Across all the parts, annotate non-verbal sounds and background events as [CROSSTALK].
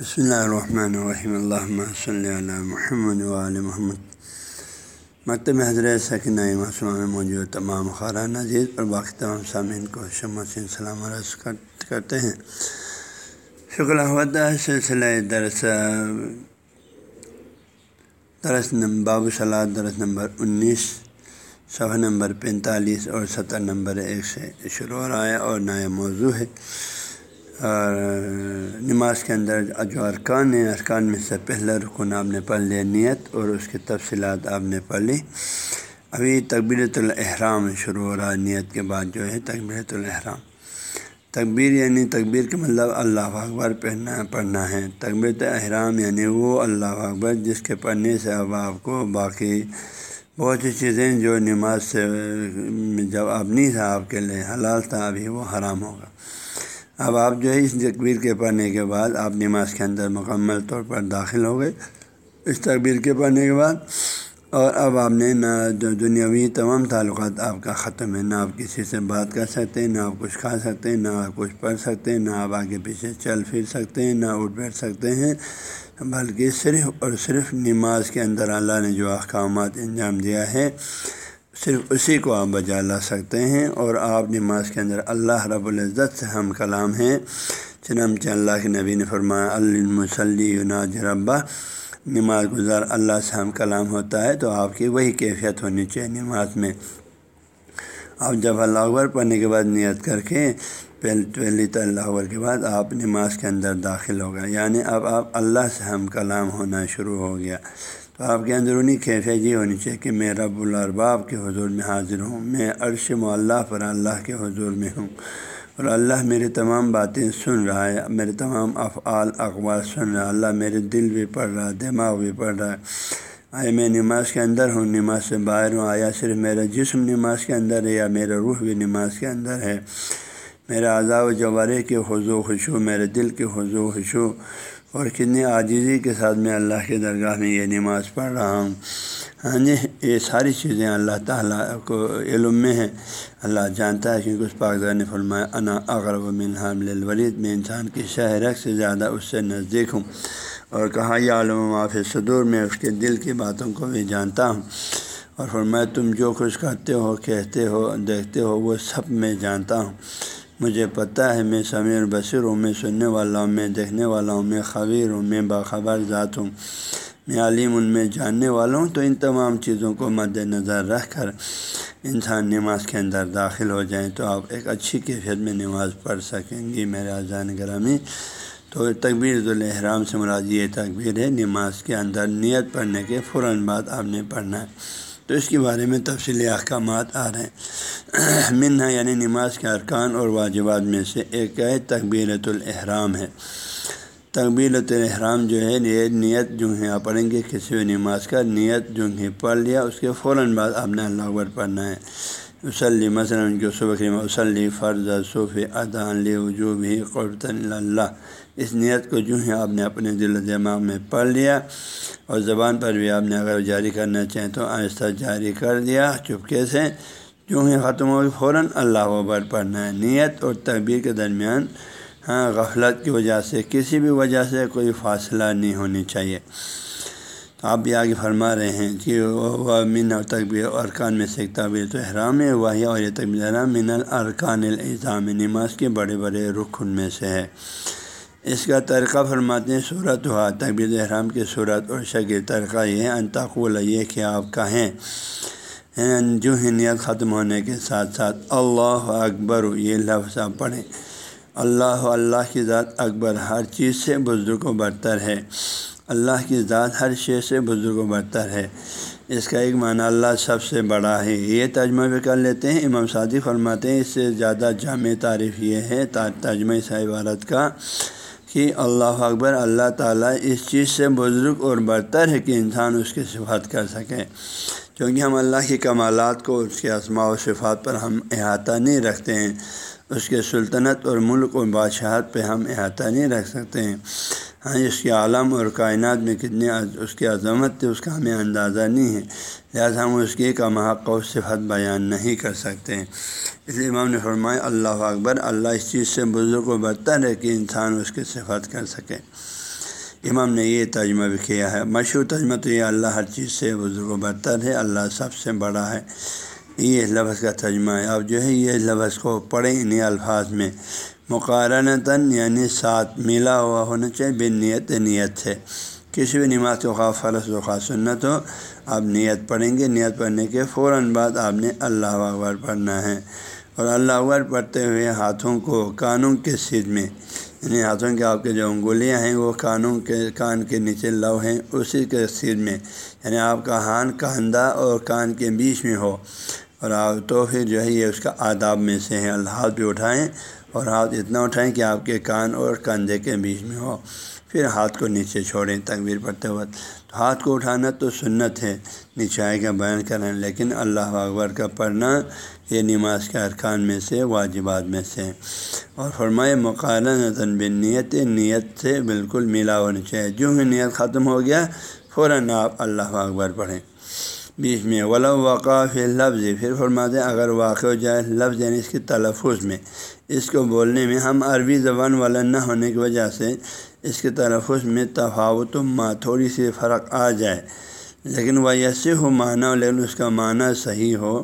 بسم اللہ الرحمن الرحیم اللہ صلی اللہ محمد علیہ محمد مکتب حضرت سکن مسلم میں موجود تمام خارہ نذیر اور باقی تمام سامعین کو شمس سلام عرض کرتے ہیں۔ شکر احمد سلسلہ درس درس باب صلاح درس نمبر انیس، صفحہ نمبر پینتالیس اور ستر نمبر ایک سے شروع ہو رہا ہے اور نیا موضوع ہے۔ اور نماز کے اندر جو ارکان ہیں، ارکان میں سے پہلا رکن آپ نے پڑھ لیا نیت اور اس کی تفصیلات آپ نے پڑھ لی۔ ابھی تقبیرۃ الحرام شروع ہو رہا ہے نیت کے بعد جو ہے تقبیرۃ الحرام تقبیر یعنی تقبیر کا مطلب اللہ اکبر پڑھنا پڑھنا ہے۔ تقبیرت احرام یعنی وہ اللہ اکبر جس کے پڑھنے سے اب آپ کو باقی بہت سی چیزیں جو نماز سے، جب اب نہیں تھا آپ کے لیے حلال تھا، ابھی وہ حرام ہوگا۔ اب آپ جو ہے اس تقبیر کے پڑھنے کے بعد آپ نماز کے اندر مکمل طور پر داخل ہو گئے۔ اس تقبیر کے پڑھنے کے بعد اور اب آپ نے نہ دنیاوی تمام تعلقات آپ کا ختم ہے، نہ آپ کسی سے بات کر سکتے ہیں نہ آپ کچھ کھا سکتے ہیں نہ آپ کچھ پڑھ سکتے ہیں نہ آپ آگے پیچھے چل پھر سکتے ہیں نہ اٹھ بیٹھ سکتے ہیں۔ بلکہ صرف اور صرف نماز کے اندر اللہ نے جو احکامات انجام دیا ہے صرف اسی کو آپ بجا لا سکتے ہیں اور آپ نماز کے اندر اللہ رب العزت سے ہم کلام ہیں۔ چنانچہ اللہ کے نبی نے فرمایا المسلی ناج ربا نماز گزار اللہ سے ہم کلام ہوتا ہے تو آپ کی وہی کیفیت ہونی چاہیے نماز میں۔ آپ جب اللہ اکبر پڑھنے کے بعد نیت کر کے پہلی تو اللہ اکبر کے بعد آپ نماز کے اندر داخل ہو گئے۔ یعنی اب آپ اللہ سے ہم کلام ہونا شروع ہو گیا۔ تو آپ کے اندرونی کیفیت یہ ہونی چاہیے کہ میں رب الرباب کے حضور میں حاضر ہوں، میں عرش معلّہ پر اللہ کے حضور میں ہوں اور اللہ میری تمام باتیں سن رہا ہے، میرے تمام افعال اقبال سن رہا ہے، اللہ میرے دل بھی پڑھ رہا ہے، دماغ بھی پڑھ رہا ہے۔ آئے میں نماز کے اندر ہوں، نماز سے باہر ہوں، آیا صرف میرا جسم نماز کے اندر ہے یا میرا روح بھی نماز کے اندر ہے۔ میرا اعضاء و جوارے کے حضو خوشو میرے دل کے حضو خوشو اور کتنی عاجزی کے ساتھ میں اللہ کے درگاہ میں یہ نماز پڑھ رہا ہوں۔ ہاں جی یہ ساری چیزیں اللہ تعالیٰ کو علم میں ہے اللہ جانتا ہے، کیونکہ اس پاکزہ نے فرمایا، انا اغرب و منحام الولید، میں انسان کی شہرک سے زیادہ اس سے نزدیک ہوں۔ اور کہا یہ عالم معاف صدور، میں اس کے دل کی باتوں کو بھی جانتا ہوں۔ اور فرمایا، تم جو کچھ کرتے ہو، کہتے ہو، دیکھتے ہو، وہ سب میں جانتا ہوں۔ مجھے پتہ ہے میں سمیر بصیر ہوں، میں سننے والا ہوں، میں دیکھنے والا ہوں، میں خبیر ہوں، میں باخبر ذات ہوں، میں عالم ان میں جاننے والا ہوں۔ تو ان تمام چیزوں کو مد نظر رکھ کر انسان نماز کے اندر داخل ہو جائیں تو آپ ایک اچھی کیفیت میں نماز پڑھ سکیں گی، میرے اذان گرامی۔ تو تقبیر الحرام سے مراد یہ تقبیر ہے، نماز کے اندر نیت پڑھنے کے فوراً بعد آپ نے پڑھنا ہے۔ تو اس کے بارے میں تفصیلی احکامات آ رہے ہیں۔ [CLEARS THROAT] منا یعنی نماز کے ارکان اور واجبات میں سے ایک ہے تقبیرۃ الحرام ہے۔ تقبیرۃ الحرام جو ہے یہ نیت جو ہے آپ پڑھیں گے کسی بھی نماز کا، نیت جو ہے، پڑھ لیا، اس کے فوراً بعد آپ نے اللہ اکبر پڑھنا ہے۔ وسلی مثلاً جو صبح وسلی فرض صوف ادان وجوب ہی قرط اللہ اس نیت کو جو ہے آپ نے اپنے دل و دماغ میں پڑھ لیا اور زبان پر بھی آپ نے اگر جاری کرنا چاہیں تو آہستہ جاری کر دیا۔ چپکے سے جو ہے ختم ہو فوراً اللہ اکبر پڑھنا ہے۔ نیت اور تقبیر کے درمیان ہاں غفلت کی وجہ سے، کسی بھی وجہ سے کوئی فاصلہ نہیں ہونی چاہیے۔ آپ بھی آگے فرما رہے ہیں کہ وہ من اور تقبیر ارکان میں سے ایک تعبیر تو احرام ہے وہی اور یہ تقبیر احرام من الارکان الزام نماز کے بڑے بڑے رخن میں سے ہے۔ اس کا طریقہ فرماتے ہیں صورت ہوا تقبیر احرام کی صورت اور شکل طریقہ یہ ہے انتقول یہ کہ آپ کہیں یعنی جو نیت ختم ہونے کے ساتھ ساتھ اللہ اکبر، یہ لفظ آپ پڑھیں۔ اللہ اللہ کی ذات اکبر ہر چیز سے بزرگ و برتر ہے۔ اللہ کی ذات ہر شے سے بزرگ و برتر ہے۔ اس کا ایک معنی اللہ سب سے بڑا ہے۔ یہ ترجمہ بھی کر لیتے ہیں۔ امام سعدی فرماتے ہیں، اس سے زیادہ جامع تعریف یہ ہے ترجمہ سا عبارت کا کہ اللہ اکبر، اللہ تعالیٰ اس چیز سے بزرگ اور برتر ہے کہ انسان اس کی صفات کر سکے۔ کیونکہ ہم اللہ کی کمالات کو، اس کے اسماع و صفات پر ہم احاطہ نہیں رکھتے ہیں۔ اس کے سلطنت اور ملک اور بادشاہت پہ ہم احاطہ نہیں رکھ سکتے ہیں۔ ہاں اس کے عالم اور کائنات میں کتنی اس کی عظمت تھی، اس کا ہمیں اندازہ نہیں ہے۔ لہٰذا ہم اس کی کمحق و صفت بیان نہیں کر سکتے۔ ہیں اس لیے امام نے فرمایا، اللہ اکبر، اللہ اس چیز سے بزرگ و برتر ہے کہ انسان اس کی صفت کر سکے۔ امام نے یہ ترجمہ بھی کیا ہے، مشہور ترجمہ تو یہ، اللہ ہر چیز سے بزرگ و برتر ہے، اللہ سب سے بڑا ہے۔ یہ لفظ کا ترجمہ ہے۔ اب جو ہے، یہ لفظ کو پڑھیں، انہیں الفاظ میں مقارنتاً یعنی ساتھ ملا ہوا ہونا چاہیے، بے نیت نیت سے۔ کسی بھی نماز کو خواہ فرض و خواہ سنت ہو، آپ نیت پڑھیں گے۔ نیت پڑھنے کے فوراً بعد آپ نے اللہ اکبر پڑھنا ہے۔ اور اللہ اکبر پڑھتے ہوئے ہاتھوں کو کانوں کے سیدھ میں یعنی ہاتھوں کے آپ کے جو انگولیاں ہیں، وہ کانوں کے، کان کے نیچے لو ہیں، اسی کے سیدھ میں۔ یعنی آپ کا ہان کاندھا اور کان کے بیچ میں ہو۔ اور آپ تو پھر جو ہے، یہ اس کا آداب میں سے ہے اللہ ہاتھ بھی اٹھائیں۔ اور ہاتھ اتنا اٹھائیں کہ آپ کے کان اور کندھے کے بیچ میں ہو۔ پھر ہاتھ کو نیچے چھوڑیں تقبیر پڑھتے وقت۔ تو ہاتھ کو اٹھانا تو سنت ہے نیچے کا بیان کریں لیکن اللہ اکبر کا پڑھنا یہ نماز کے ارکان میں سے، واجبات میں سے۔ اور فرمائے مقالن بن نیت نیت سے بالکل ملا ہونی چاہیے۔ جو ہی نیت ختم ہو گیا، فوراً آپ اللہ اکبر پڑھیں۔ بیچ میں ولا وقاف لفظ پھر فرماتے ہیں، اگر واقع ہو جائے، لفظ یعنی اس کے تلفظ میں۔ اس کو بولنے میں ہم عربی زبان والا نہ ہونے کی وجہ سے اس کے تلفظ میں تفاوت و ماں تھوڑی سی فرق آ جائے۔ لیکن وہ ایسے ہو معنی، لیکن اس کا معنی صحیح ہو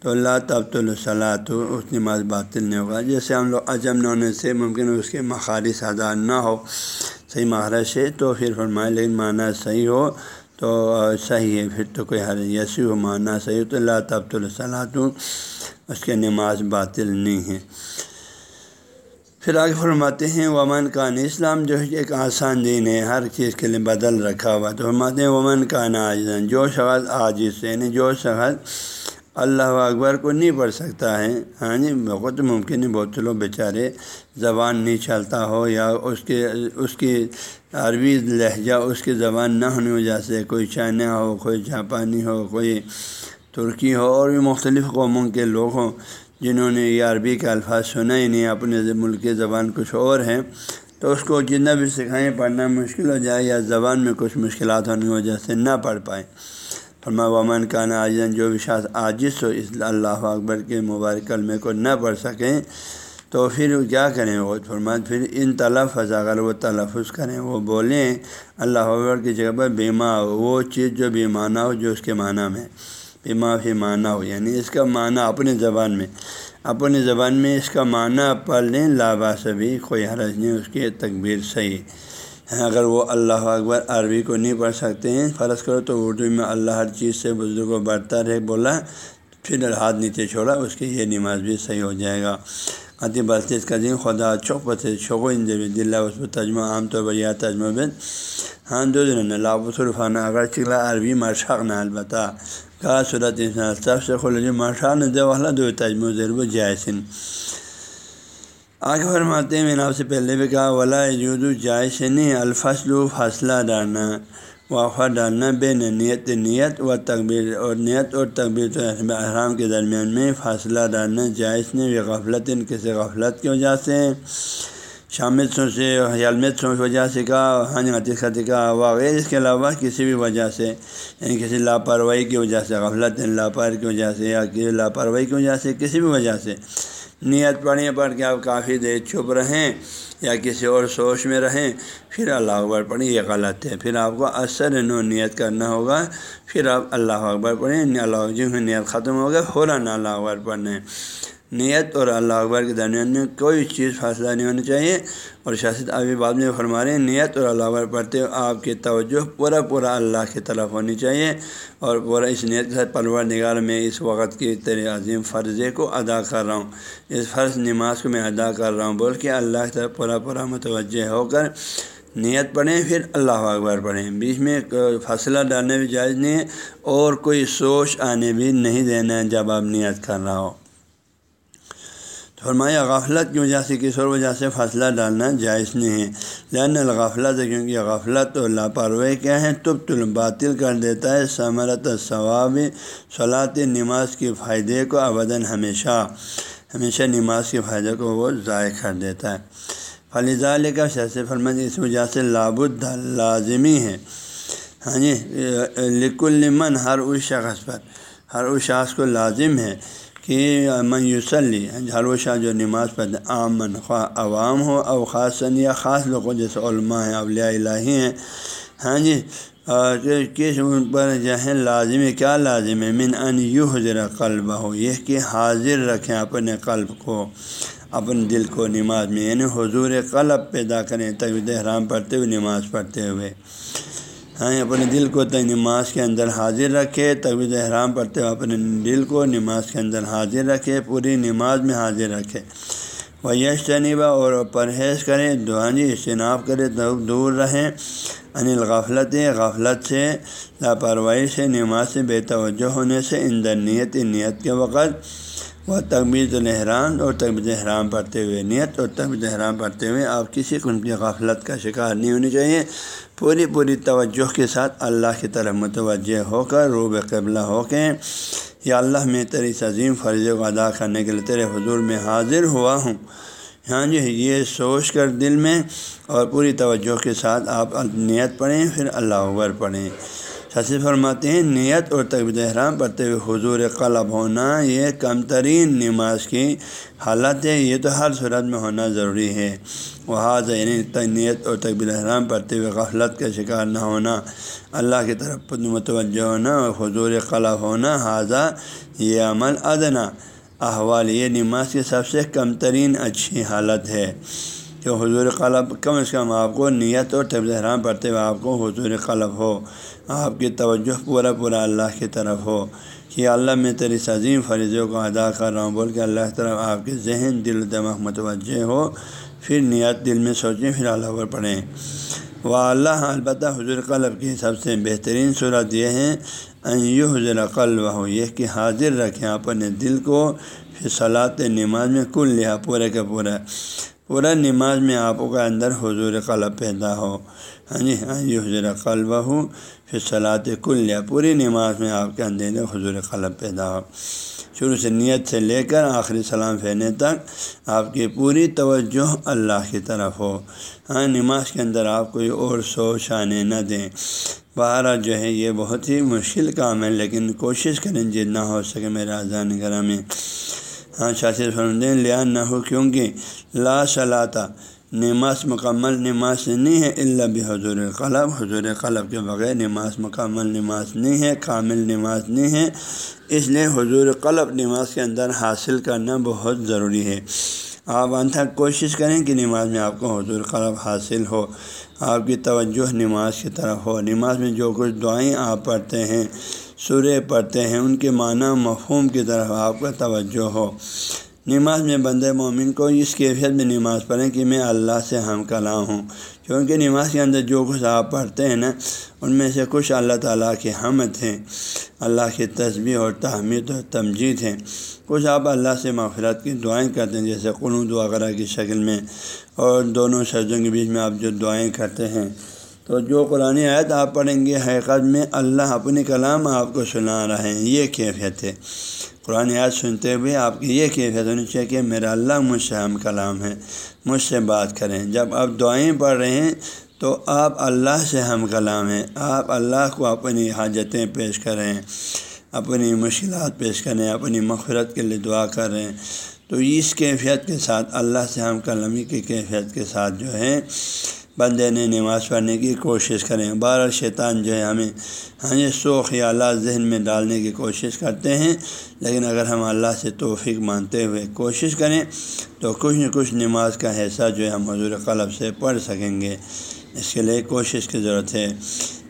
تو اللہ تب تو تو اس نماز باطل نہیں ہوگا۔ جیسے ہم لوگ عجم نہ ہونے سے ممکن اس کے مخارج ادا نہ ہو، صحیح مہارش ہے تو پھر فرمائے، لیکن معنی صحیح ہو تو صحیح ہے، پھر تو کوئی حر یسی ہو سید صحیح تو اللہ تب تو اس کے نماز باطل نہیں ہے پھر آگے فرماتے ہیں، ومن کان اسلام، جو ہے ایک آسان دین ہے، ہر چیز کے لیے بدل رکھا ہوا۔ تو فرماتے ہیں، ومن کان آجن جو شخص عاجز یعنی جو شخص اللہ اکبر کو نہیں پڑھ سکتا ہے۔ ہاں جی بہت ممکن ہے، بہت لوگ بیچارے زبان نہیں چلتا ہو یا اس کے، اس کی عربی لہجہ، اس کی زبان نہ ہونے وجہ سے کوئی چائنا ہو، کوئی جاپانی ہو، کوئی ترکی ہو، اور بھی مختلف قوموں کے لوگ ہوں جنہوں نے یہ عربی کے الفاظ سنا ہی نہیں، اپنے ملک کی زبان کچھ اور ہیں تو اس کو جتنا بھی سکھائیں، پڑھنا مشکل ہو جائے یا زبان میں کچھ مشکلات ہونے کی وجہ سے نہ پڑھ پائیں۔ فرما ومن کا عاجن جو بھی شاذ عاجز ہو، اس اللہ اکبر کے مبارک کلمے کو نہ پڑھ سکیں، تو پھر کیا کریں؟ وہ فرمائے پھر ان تلفظ، اگر وہ تلفظ کریں، وہ بولیں، اللہ اکبر کی جگہ پر بیما ہو، وہ چیز جو بیمانہ ہو، جو اس کے معنی میں معافی معنی ہو یعنی اس کا معنی اپنی زبان میں۔ اپنی زبان میں اس کا معنی پڑھ لیں لابا بھی، کوئی حرج نہیں، اس کی تکبیر صحیح اگر وہ اللہ اکبر عربی کو نہیں پڑھ سکتے ہیں، فرض کرو تو اردو میں اللہ ہر چیز سے بزرگ و برتا رہے بولا، پھر ہاتھ نیچے چھوڑا، اس کی یہ نماز بھی صحیح ہو جائے گا۔ عطی بلطیز کا دن، خدا چوک پتے چوکو ان جب دلّہ اس پر ترجمہ عام طور پر یہ ترجمہ بن ہاں دو دن لابس الفانہ اگر چکلا عربی مرشق نہ، البتہ۔ کا صورت انسان، سب سے خلج مرشان والا دو تجم ضرور جائسن آگے فرماتے ہیں، میں نے آپ سے پہلے بھی کہا، ولا جود جائش نہیں الفصل فاصلہ ڈالنا وافہ ڈالنا بے نیت نیت و تقبیر اور نیت اور تقبیر احرام کے درمیان میں فاصلہ ڈالنا جائز نہیں غفلت ان کسی غفلت کی وجہ سے۔ شامل سے علمت سو وجہ سے کہا ہاں جی، خطی کا وغیرہ اس کے علاوہ کسی بھی وجہ سے یعنی کسی لاپرواہی کی وجہ سے، غفلت یعنی لاپر کی وجہ سے، یا کسی لاپرواہی کی وجہ سے، کسی بھی وجہ سے۔ نیت پڑھنے پڑھ کے آپ کافی دیر چھپ رہیں یا کسی اور سوچ میں رہیں، پھر اللہ اکبر پڑھیں، یہ غلط ہے۔ پھر آپ کو اثر نو نیت کرنا ہوگا، پھر آپ اللہ اکبر پڑھیں، اللہ جی جن نیت ختم ہوگا، فوراً اللہ اکبر پڑھیں نیت اور اللہ اکبر کے درمیان میں کوئی چیز فاصلہ نہیں ہونی چاہیے۔ اور شاست ابھی بعد میں فرما رہے ہیں نیت اور اللہ اکبر پڑھتے ہوئے آپ کی توجہ پورا پورا اللہ کی طرف ہونی چاہیے۔ اور پورا اس نیت کے ساتھ پلور نگار میں اس وقت کی تیرے عظیم فرضے کو ادا کر رہا ہوں۔ اس فرض نماز کو میں ادا کر رہا ہوں بول کے اللہ کی طرف پورا پورا متوجہ ہو کر نیت پڑھیں، پھر اللہ اکبر پڑھیں۔ بیچ میں فاصلہ ڈالنے بھی جائز نہیں ہے، اور کوئی سوچ آنے بھی نہیں دینا ہے جب آپ نیت کر رہا ہو۔ فرمایا، غفلت کی وجہ سے کس اور وجہ سے فاصلہ ڈالنا جائز نہیں ہے؟ لین الغفلت، کیونکہ غفلت اور لاپرواہی کیا ہے تب تل باطل کر دیتا ہے، ثمرت، ثواب صلاط نماز کے فائدے کو ابداً ہمیشہ ہمیشہ نماز کے فائدے کو وہ ضائع کر دیتا ہے۔ فلیزہ کا شیس فرمت اس وجہ سے لابد لازمی ہے۔ ہاں جی لک المن ہر اس شخص پر، ہر اس شخص کو لازم ہے۔ کہ امن یوسلی ہر شاہ جو نماز پڑھتے آمن، خواہ عوام ہو او خاصن یا خاص لوگوں جیسے علماء ہیں، اولیاء الہی ہیں۔ ہاں جی کس ان پر جو ہے لازم کیا لازم ہے؟ من ان یو حضرا قلب ہو یہ کہ حاضر رکھیں اپنے قلب کو، اپنے دل کو نماز میں یعنی حضور قلب پیدا کریں طویل احرام پڑھتے ہوئے، نماز پڑھتے ہوئے۔ ہاں اپنے دل کو نماز کے اندر حاضر رکھے طویل احرام پڑھتے ہوئے اپنے دل کو نماز کے اندر حاضر رکھے، پوری نماز میں حاضر رکھے۔ وہ یش تنیبہ اور پرہیز کریں دعانی جی، اجتناب کرے دور رہیں۔ انل غفلت غفلت سے، لاپرواہی سے، نماز سے بے توجہ ہونے سے، اندر نیت نیت کے وقت وہ تقبیر الحرام اور تقبیر احرام پڑھتے ہوئے نیت اور تقبیر احرام پڑھتے ہوئے آپ کسی قسم کی غفلت کا شکار نہیں ہونی چاہیے۔ پوری پوری توجہ کے ساتھ اللہ کی طرف متوجہ ہو کر روب قبلہ ہو کے یا اللہ میں تیری عظیم فرض کو ادا کرنے کے لیے تیرے حضور میں حاضر ہوا ہوں۔ ہاں جی یہ سوچ کر دل میں اور پوری توجہ کے ساتھ آپ نیت پڑھیں، پھر اللہ اکبر پڑھیں۔ سچی فرماتے ہیں، نیت اور طبیعت احرام پڑھتے ہوئے حضور قلب ہونا یہ کم ترین نماز کی حالت ہے، یہ تو ہر صورت میں ہونا ضروری ہے۔ وہ یعنی نیت اور طبیعت احرام پڑھتے ہوئے غفلت کا شکار نہ ہونا، اللہ کی طرف متوجہ ہونا اور حضور قلب ہونا حاضہ یہ عمل ادنا۔ احوال یہ نماز کی سب سے کم ترین اچھی حالت ہے۔ کہ حضور قلب کم از کم آپ کو نیت اور طبیعت احرام پڑھتے ہوئے آپ کو حضور قلب ہو، آپ کی توجہ پورا پورا اللہ کی طرف ہو کہ اللہ میں تیری عظیم فریضوں کو ادا کر رہا ہوں، بول کے اللہ کی طرف آپ کے ذہن، دل و دماغ متوجہ ہو، پھر نیت، دل میں سوچیں، پھر اللہ پر پڑھیں۔ وہ اللہ البتہ حضور قلب کی سب سے بہترین صورت یہ ہے یو حضر قلب ہو یہ کہ حاضر رکھیں اپنے دل کو، پھر صلاح نماز میں کل لیا پورے کا پورا۔ پورا نماز میں آپ کا اندر حضور قلب پیدا ہو۔ ہاں جی ہاں یہ حضور قلب ہو۔ پھر صلاح کل لیا پوری نماز میں آپ کے اندر حضور قلب پیدا ہو۔ شروع سے نیت سے لے کر آخری سلام پھیرنے تک آپ کی پوری توجہ اللہ کی طرف ہو۔ ہاں نماز کے اندر آپ کوئی اور سوچ آنے نہ دیں۔ باہر جو ہے، یہ بہت ہی مشکل کام ہے، لیکن کوشش کریں جتنا ہو سکے میرے اذان گرہ میں۔ ہاں شاشر فرمدین لیا نہ ہو کیونکہ لا صلاح نماز مکمل نماز نہیں ہے اللہ بھی حضور قلب حضور قلب کے بغیر نماز مکمل نماز نہیں ہے، کامل نماز نہیں ہے۔ اس لیے حضور قلب نماز کے اندر حاصل کرنا بہت ضروری ہے۔ آپ انتھا کوشش کریں کہ نماز میں آپ کو حضور قلب حاصل ہو۔ آپ کی توجہ نماز کی طرف ہو۔ نماز میں جو کچھ دعائیں آپ پڑھتے ہیں سورے پڑھتے ہیں، ان کے معنی مفہوم کی طرف آپ کا توجہ ہو۔ نماز میں بند مومن کو اس کیفیت میں نماز پڑھیں کہ میں اللہ سے ہم کلام ہوں۔ کیونکہ نماز کے اندر جو کچھ آپ پڑھتے ہیں نا، ان میں سے کچھ اللہ تعالیٰ کی حمد ہیں، اللہ کی تصویر اور تحمید اور تمجید ہیں۔ کچھ آپ اللہ سے مغفرت کی دعائیں کرتے ہیں، جیسے قنوط وغیرہ کی شکل میں، اور دونوں شرطوں کے بیچ میں آپ جو دعائیں کرتے ہیں۔ تو جو قرآن آیت آپ پڑھیں گے، حقیقت میں اللہ اپنی کلام آپ کو سنا رہے ہیں، یہ کیفیت ہے۔ قرآن آیت سنتے ہوئے آپ کی یہ کیفیت ہونی چاہیے کہ میرا اللہ مجھ سے ہم کلام ہے، مجھ سے بات کریں۔ جب آپ دعائیں پڑھ رہے ہیں تو آپ اللہ سے ہم کلام ہیں، آپ اللہ کو اپنی حاجتیں پیش کریں اپنی مشکلات پیش کریں اپنی مغفرت کے لیے دعا کریں تو اس کیفیت کے ساتھ اللہ سے ہم کلامی کی کیفیت کے ساتھ جو ہے بندے نے نماز پڑھنے کی کوشش کریں۔ بارہ شیطان جو ہے ہمیں ہاں یہ سو خیالات ذہن میں ڈالنے کی کوشش کرتے ہیں، لیکن اگر ہم اللہ سے توفیق مانتے ہوئے کوشش کریں تو کچھ نہ کچھ نماز کا حصہ جو ہے ہم حضور قلب سے پڑھ سکیں گے۔ اس کے لیے کوشش کی ضرورت ہے۔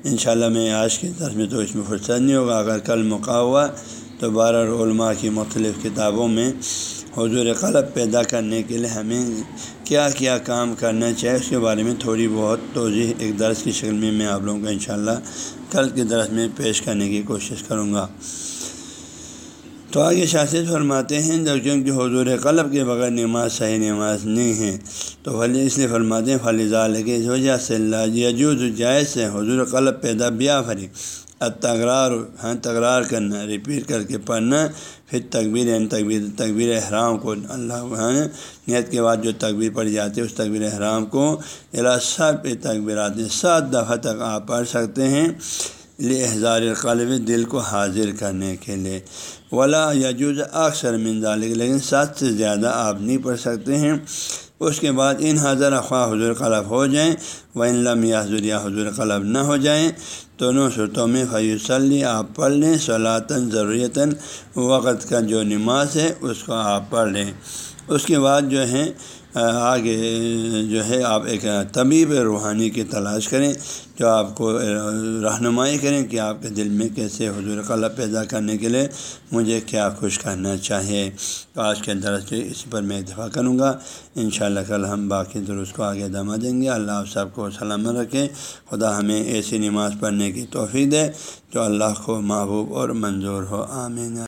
انشاءاللہ میں آج کے طرف میں تو اس میں فرصت نہیں ہوگا۔ اگر کل موقع ہوا تو بارہ علماء کی مختلف کتابوں میں حضور قلب پیدا کرنے کے لیے ہمیں کیا کیا کام کرنا چاہیے اس کے بارے میں تھوڑی بہت توضیح ایک درس کی شکل میں میں آپ لوگوں کو انشاءاللہ کل کے درس میں پیش کرنے کی کوشش کروں گا۔ تو آگے شاست فرماتے ہیں، جب کیونکہ حضور قلب کے بغیر نماز، صحیح نماز نہیں ہے، تو فلی اس لیے فرماتے ہیں فلیزہ کہ اس وجہ سے اللہ یجوز جائز سے حضور قلب پیدا بیا فری تکرار ہاں تکرار کرنا ریپیٹ کر کے پڑھنا، پھر تقبیر یعنی تقبیر تقبیر احرام کو اللہ ہاں نیت کے بعد جو تقبیر پڑھی جاتی ہے، اس تقبیر احرام کو سب پہ یعنی سات دفعہ تک آپ پڑھ سکتے ہیں احزار قلب دل کو حاضر کرنے کے لیے۔ ولا یجوز اکثر منظالک لیکن سات سے زیادہ آپ نہیں پڑھ سکتے ہیں۔ اس کے بعد ان حضر خواہ حضور قلب ہو جائیں لم یا حضور یا حضور قلب نہ ہو جائیں، دونوں صورتوں میں فیوسلی آپ پڑھ لیں صلاطاً ضروریتاً وقت کا جو نماز ہے اس کو آپ پڑھ لیں۔ اس کے بعد جو ہے آگے، جو ہے، آپ ایک طبیب روحانی کی تلاش کریں، جو آپ کو رہنمائی کریں کہ آپ کے دل میں کیسے حضور قلب پیدا کرنے کے لیے مجھے کیا خوش کرنا چاہیے۔ تو آج کے درس جو اس پر میں اتفاق کروں گا۔ ان شاء اللہ کل ہم باقی درست کو آگے دما دیں گے۔ اللہ آپ سب کو سلامت رکھیں۔ خدا ہمیں ایسی نماز پڑھنے کی توفیق دے جو اللہ کو محبوب اور منظور ہو۔ آمین۔